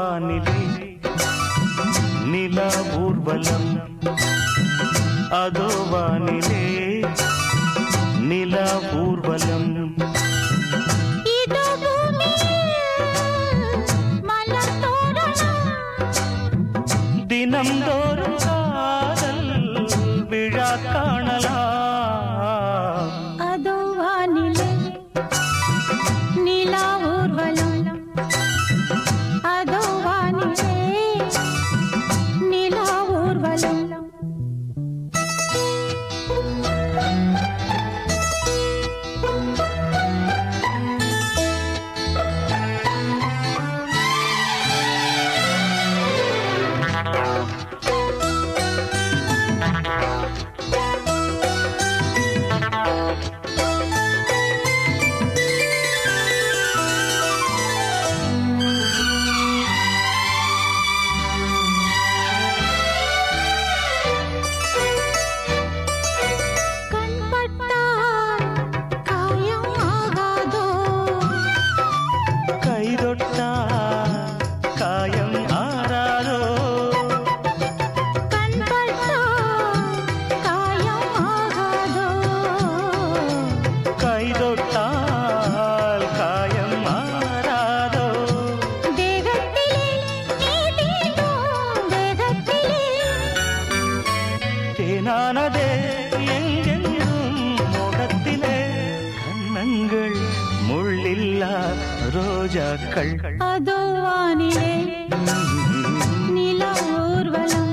வானிலே நிலா ஊர்வலம் அதோ வானிலே நிலா ஊர்வலம் இதோ பூமியில் கண்ணங்கள் முள்ளில்லா ரோஜாக்கள். அதோ வானிலே நிலா ஊர்வலம்.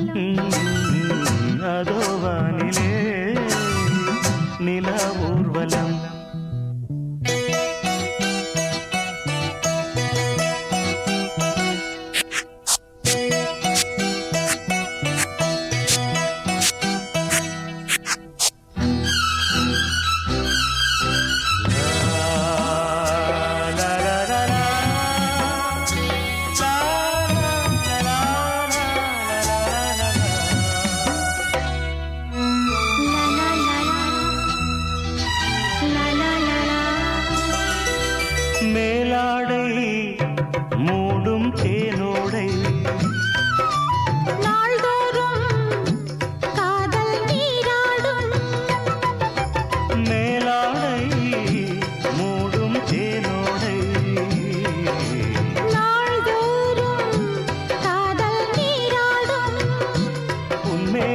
அதோ வானிலே நிலா ஊர்வலம்.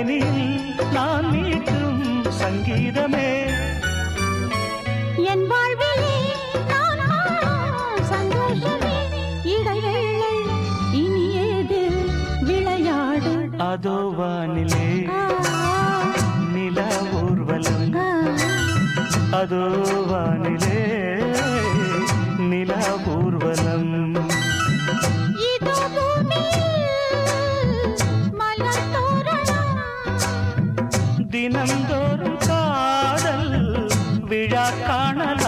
உன்மேனில் நான் மீட்டும் சங்கீதமே. என் வாழ்விலே சந்தோஷமே. இடைவேளை இனியேது விளையாடு அதோ வானிலே ஆ, நிலா ஊர்வலம். அதோ வானிலே நிலா ஊர்வலம் தினந்தோறும் காதல் விழா காணல்